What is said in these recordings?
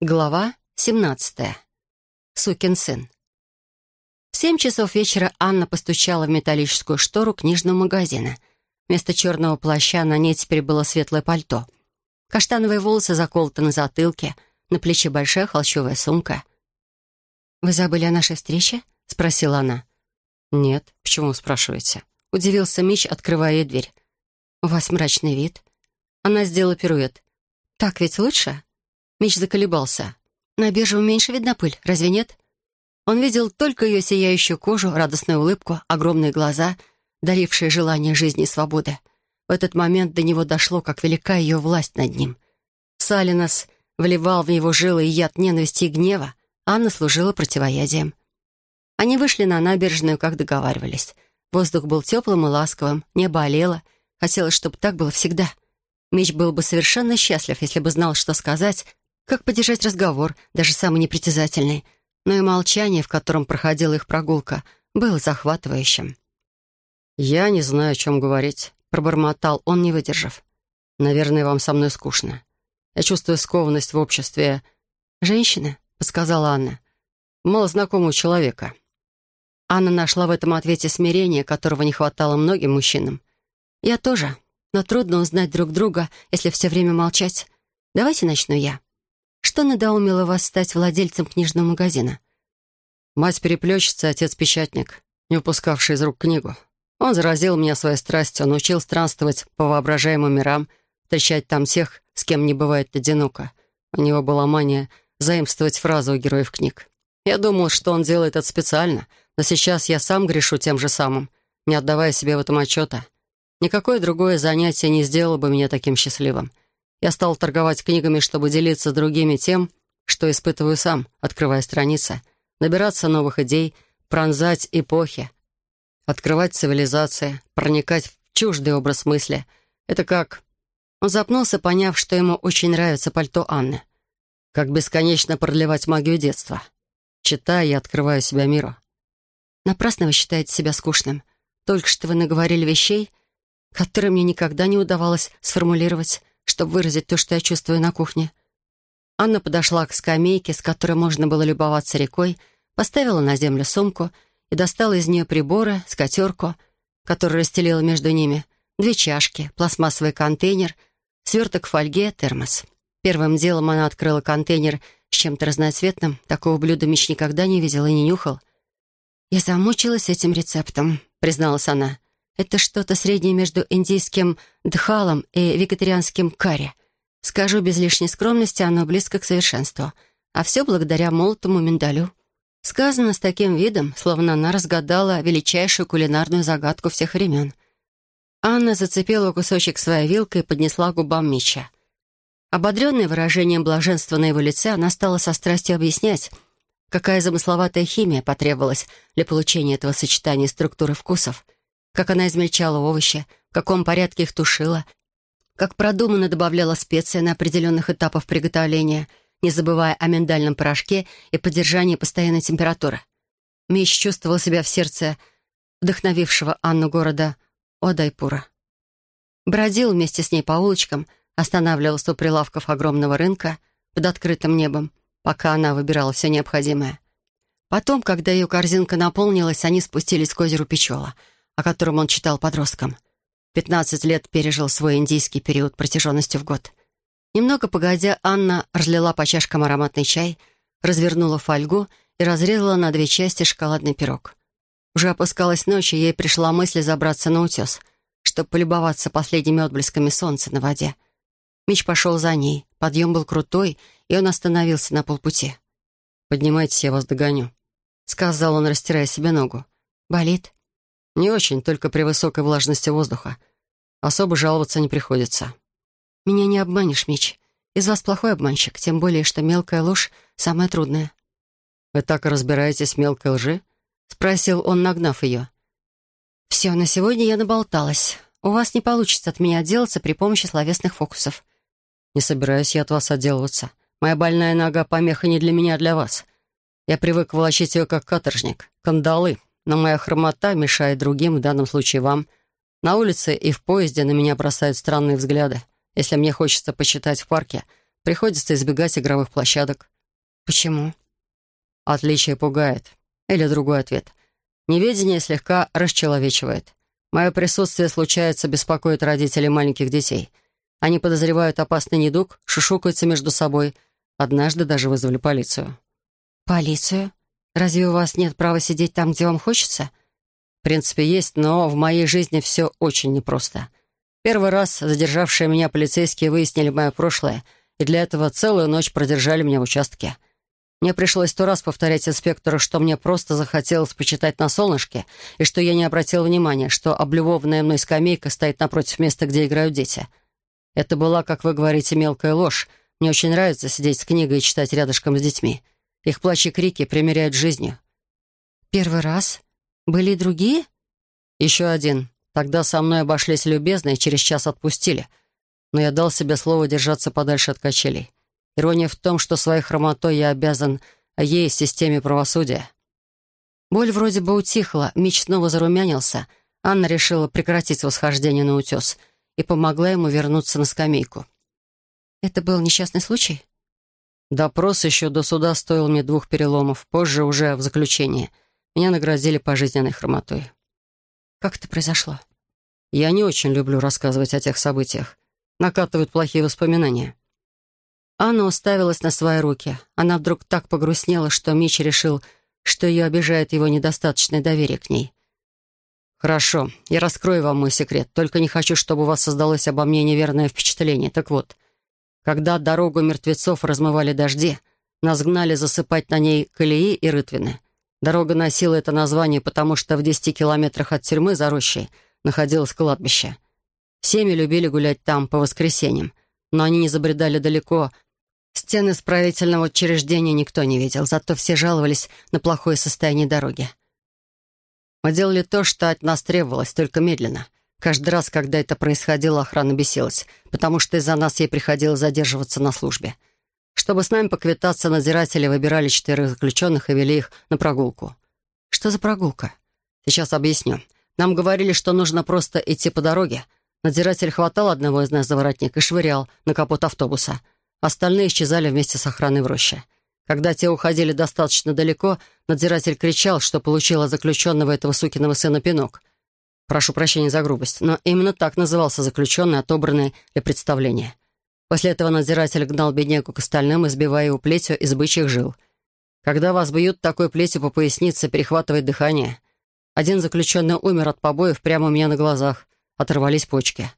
Глава 17. Сукин сын. В семь часов вечера Анна постучала в металлическую штору книжного магазина. Вместо черного плаща на ней теперь было светлое пальто. Каштановые волосы заколоты на затылке, на плече большая холщовая сумка. «Вы забыли о нашей встрече?» — спросила она. «Нет, почему спрашиваете?» — удивился Мич, открывая ей дверь. «У вас мрачный вид». Она сделала пируэт. «Так ведь лучше?» Меч заколебался. На бирже меньше видна пыль, разве нет? Он видел только ее сияющую кожу, радостную улыбку, огромные глаза, дарившие желание жизни и свободы. В этот момент до него дошло, как велика ее власть над ним. Салинос вливал в него жилы яд ненависти и гнева, Анна служила противоядием. Они вышли на набережную, как договаривались. Воздух был теплым и ласковым, небо олело. Хотелось, чтобы так было всегда. Меч был бы совершенно счастлив, если бы знал, что сказать, как поддержать разговор, даже самый непритязательный. Но и молчание, в котором проходила их прогулка, было захватывающим. «Я не знаю, о чем говорить», — пробормотал он, не выдержав. «Наверное, вам со мной скучно. Я чувствую скованность в обществе...» «Женщины?» — подсказала Анна. «Малознакомого человека». Анна нашла в этом ответе смирение, которого не хватало многим мужчинам. «Я тоже, но трудно узнать друг друга, если все время молчать. Давайте начну я». Что надоумило вас стать владельцем книжного магазина? Мать переплетчица, отец печатник, не упускавший из рук книгу. Он заразил меня своей страстью, он учил странствовать по воображаемым мирам, встречать там тех, с кем не бывает одиноко. У него была мания заимствовать фразы у героев книг. Я думал, что он делает это специально, но сейчас я сам грешу тем же самым, не отдавая себе в этом отчета. Никакое другое занятие не сделало бы меня таким счастливым. Я стал торговать книгами, чтобы делиться другими тем, что испытываю сам, открывая страницы, набираться новых идей, пронзать эпохи, открывать цивилизации, проникать в чуждый образ мысли. Это как... Он запнулся, поняв, что ему очень нравится пальто Анны. Как бесконечно продлевать магию детства. Читая, я открываю себя миру. Напрасно вы считаете себя скучным. Только что вы наговорили вещей, которые мне никогда не удавалось сформулировать чтобы выразить то, что я чувствую на кухне. Анна подошла к скамейке, с которой можно было любоваться рекой, поставила на землю сумку и достала из нее приборы, скатерку, которую расстелила между ними, две чашки, пластмассовый контейнер, сверток в фольге, термос. Первым делом она открыла контейнер с чем-то разноцветным. Такого блюда Мич никогда не видел и не нюхал. «Я замучилась этим рецептом», — призналась она. Это что-то среднее между индийским дхалом и вегетарианским карри. Скажу без лишней скромности, оно близко к совершенству. А все благодаря молотому миндалю. Сказано с таким видом, словно она разгадала величайшую кулинарную загадку всех времен. Анна зацепила кусочек своей вилкой и поднесла к губам Мича. Ободренная выражением блаженства на его лице, она стала со страстью объяснять, какая замысловатая химия потребовалась для получения этого сочетания структуры вкусов — как она измельчала овощи, в каком порядке их тушила, как продуманно добавляла специи на определенных этапах приготовления, не забывая о миндальном порошке и поддержании постоянной температуры. Меч чувствовал себя в сердце вдохновившего Анну города Одайпура. Бродил вместе с ней по улочкам, останавливался у прилавков огромного рынка под открытым небом, пока она выбирала все необходимое. Потом, когда ее корзинка наполнилась, они спустились к озеру Печола — о котором он читал подросткам. Пятнадцать лет пережил свой индийский период протяженностью в год. Немного погодя, Анна разлила по чашкам ароматный чай, развернула фольгу и разрезала на две части шоколадный пирог. Уже опускалась ночь, и ей пришла мысль забраться на утес, чтобы полюбоваться последними отблесками солнца на воде. Мич пошел за ней. Подъем был крутой, и он остановился на полпути. «Поднимайтесь, я вас догоню», — сказал он, растирая себе ногу. «Болит?» Не очень, только при высокой влажности воздуха. Особо жаловаться не приходится. Меня не обманешь, Мич. Из вас плохой обманщик, тем более, что мелкая ложь — самая трудная. «Вы так и разбираетесь в мелкой лжи?» — спросил он, нагнав ее. «Все, на сегодня я наболталась. У вас не получится от меня отделаться при помощи словесных фокусов». «Не собираюсь я от вас отделываться. Моя больная нога — помеха не для меня, а для вас. Я привык волочить ее как каторжник. Кандалы, но моя хромота мешает другим, в данном случае вам. На улице и в поезде на меня бросают странные взгляды. Если мне хочется почитать в парке, Приходится избегать игровых площадок. Почему? Отличие пугает. Или другой ответ. Неведение слегка расчеловечивает. Мое присутствие случается беспокоит родителей маленьких детей. Они подозревают опасный недуг, шушукаются между собой. Однажды даже вызвали полицию. «Полицию? Разве у вас нет права сидеть там, где вам хочется?» В принципе, есть, но в моей жизни все очень непросто. Первый раз задержавшие меня полицейские выяснили мое прошлое, и для этого целую ночь продержали меня в участке. Мне пришлось сто раз повторять инспектору, что мне просто захотелось почитать на солнышке, и что я не обратил внимания, что облюбованная мной скамейка стоит напротив места, где играют дети. Это была, как вы говорите, мелкая ложь. Мне очень нравится сидеть с книгой и читать рядышком с детьми. Их плач и крики примеряют жизнью. «Первый раз? Были и другие?» «Еще один. Тогда со мной обошлись любезно и через час отпустили. Но я дал себе слово держаться подальше от качелей. Ирония в том, что своей хромотой я обязан ей системе правосудия». Боль вроде бы утихла, Мич снова зарумянился. Анна решила прекратить восхождение на утес и помогла ему вернуться на скамейку. «Это был несчастный случай?» Допрос еще до суда стоил мне двух переломов, позже уже в заключении. Меня наградили пожизненной хромотой. Как это произошло? Я не очень люблю рассказывать о тех событиях. Накатывают плохие воспоминания. Анна уставилась на свои руки. Она вдруг так погрустнела, что Мич решил, что ее обижает его недостаточное доверие к ней. «Хорошо, я раскрою вам мой секрет. Только не хочу, чтобы у вас создалось обо мне неверное впечатление. Так вот, когда дорогу мертвецов размывали дожди, нас гнали засыпать на ней колеи и рытвины. Дорога носила это название, потому что в десяти километрах от тюрьмы за рощей находилось кладбище. Семьи любили гулять там по воскресеньям, но они не забредали далеко. Стены исправительного учреждения никто не видел, зато все жаловались на плохое состояние дороги. Мы делали то, что от нас требовалось, только медленно — Каждый раз, когда это происходило, охрана бесилась, потому что из-за нас ей приходилось задерживаться на службе. Чтобы с нами поквитаться, надзиратели выбирали четырех заключенных и вели их на прогулку. Что за прогулка? Сейчас объясню. Нам говорили, что нужно просто идти по дороге. Надзиратель хватал одного из нас за воротник и швырял на капот автобуса. Остальные исчезали вместе с охраной в роще. Когда те уходили достаточно далеко, надзиратель кричал, что получила заключенного этого сукиного сына пинок. Прошу прощения за грубость, но именно так назывался заключенный, отобранный для представления. После этого надзиратель гнал беднягу к остальным, избивая его плетью из бычьих жил. Когда вас бьют такой плетью по пояснице, перехватывает дыхание. Один заключенный умер от побоев прямо у меня на глазах. Оторвались почки.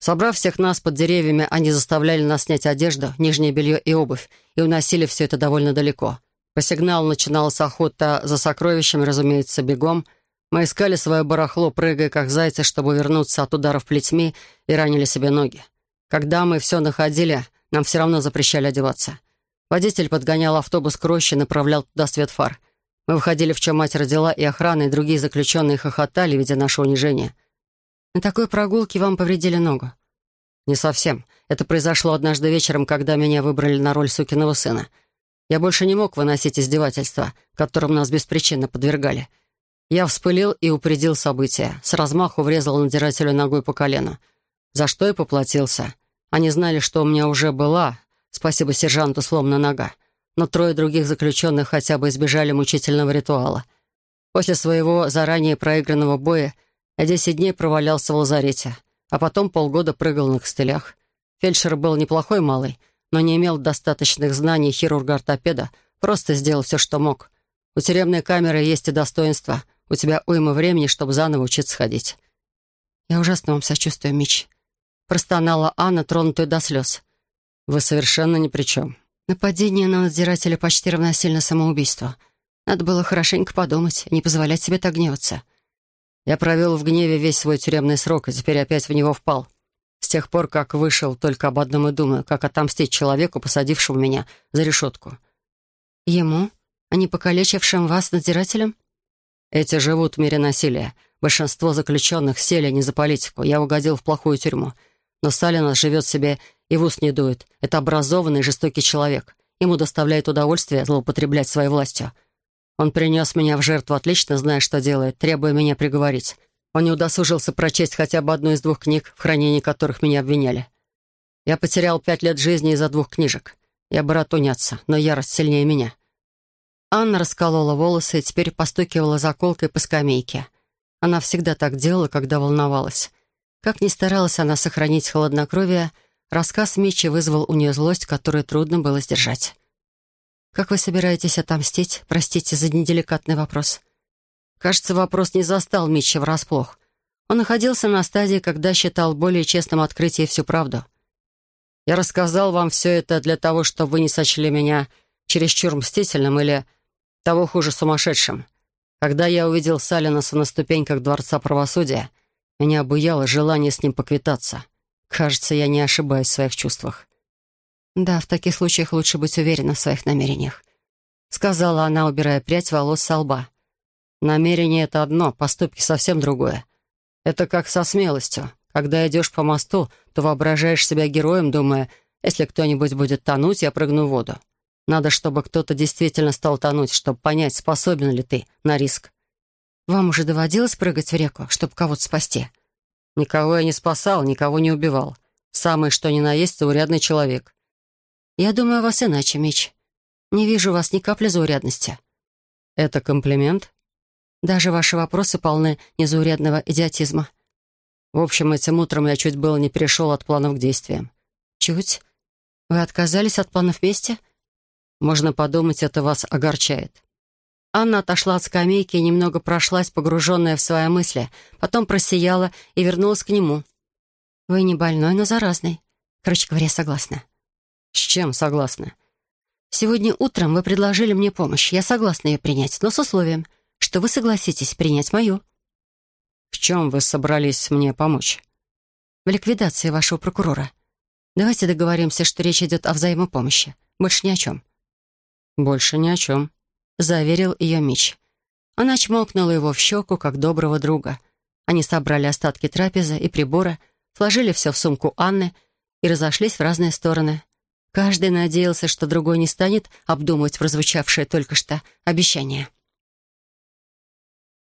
Собрав всех нас под деревьями, они заставляли нас снять одежду, нижнее белье и обувь, и уносили все это довольно далеко. По сигналу начиналась охота за сокровищами, разумеется, бегом — мы искали свое барахло, прыгая как зайцы, чтобы вернуться от ударов плетьми и ранили себе ноги. Когда мы все находили, нам все равно запрещали одеваться. Водитель подгонял автобус к роще направлял туда свет фар. Мы выходили, в чем мать родила, и охрана, и другие заключенные хохотали, видя наше унижение. На такой прогулке вам повредили ногу? Не совсем. Это произошло однажды вечером, когда меня выбрали на роль сукиного сына. Я больше не мог выносить издевательства, которым нас беспричинно подвергали — я вспылил и упредил события. С размаху врезал надзирателю ногой по колену. За что и поплатился. Они знали, что у меня уже была, спасибо сержанту, сломана нога. Но трое других заключенных хотя бы избежали мучительного ритуала. После своего заранее проигранного боя я десять дней провалялся в лазарете, а потом полгода прыгал на костылях. Фельдшер был неплохой малый, но не имел достаточных знаний хирурга-ортопеда, просто сделал все, что мог. У тюремной камеры есть и достоинства. У тебя уйма времени, чтобы заново учиться ходить». «Я ужасно вам сочувствую, Мич», — простонала Анна, тронутая до слез. «Вы совершенно ни при чем». Нападение на надзирателя почти равносильно самоубийству. Надо было хорошенько подумать, не позволять себе так гневаться. Я провел в гневе весь свой тюремный срок, и теперь опять в него впал. С тех пор, как вышел, только об одном и думаю, как отомстить человеку, посадившему меня за решетку. Ему? А не покалечившим вас надзирателем? Эти живут в мире насилия. Большинство заключенных сели не за политику. Я угодил в плохую тюрьму. Но Салина живет себе и в ус не дует. Это образованный жестокий человек. Ему доставляет удовольствие злоупотреблять своей властью. Он принес меня в жертву, отлично зная, что делает, требуя меня приговорить. Он не удосужился прочесть хотя бы одну из двух книг, в хранении которых меня обвиняли. Я потерял пять лет жизни из-за двух книжек. Я бы рад уняться, но ярость сильнее меня». Анна расколола волосы и теперь постукивала заколкой по скамейке. Она всегда так делала, когда волновалась. Как ни старалась она сохранить холоднокровие, рассказ Митчи вызвал у нее злость, которую трудно было сдержать. «Как вы собираетесь отомстить? Простите за неделикатный вопрос». Кажется, вопрос не застал Митча врасплох. Он находился на стадии, когда считал более честным открытие всю правду. «Я рассказал вам все это для того, чтобы вы не сочли меня чересчур мстительным или, того хуже, сумасшедшим. Когда я увидел Салинаса на ступеньках Дворца Правосудия, меня обуяло желание с ним поквитаться. Кажется, я не ошибаюсь в своих чувствах. «Да, в таких случаях лучше быть уверенным в своих намерениях», — сказала она, убирая прядь волос со лба. «Намерение — это одно, поступки — совсем другое. Это как со смелостью. Когда идешь по мосту, то воображаешь себя героем, думая, если кто-нибудь будет тонуть, я прыгну в воду. Надо, чтобы кто-то действительно стал тонуть, чтобы понять, способен ли ты на риск. Вам уже доводилось прыгать в реку, чтобы кого-то спасти?» «Никого я не спасал, никого не убивал. Самый что ни на есть заурядный человек. «Я думаю о вас иначе, Мич. Не вижу у вас ни капли заурядности». «Это комплимент?» «Даже ваши вопросы полны незаурядного идиотизма». «В общем, этим утром я чуть было не перешел от планов к действиям». «Чуть? Вы отказались от планов вместе?» «Можно подумать, это вас огорчает». Анна отошла от скамейки и немного прошлась, погруженная в свои мысли, потом просияла и вернулась к нему. «Вы не больной, но заразный. Короче говоря, согласна». «С чем согласна?» «Сегодня утром вы предложили мне помощь. Я согласна ее принять, но с условием, что вы согласитесь принять мою». «В чем вы собрались мне помочь?» «В ликвидации вашего прокурора. Давайте договоримся, что речь идет о взаимопомощи. Больше ни о чем». «Больше ни о чем», — заверил ее Мич. Она чмокнула его в щеку, как доброго друга. Они собрали остатки трапезы и прибора, сложили все в сумку Анны и разошлись в разные стороны. Каждый надеялся, что другой не станет обдумывать прозвучавшее только что обещание.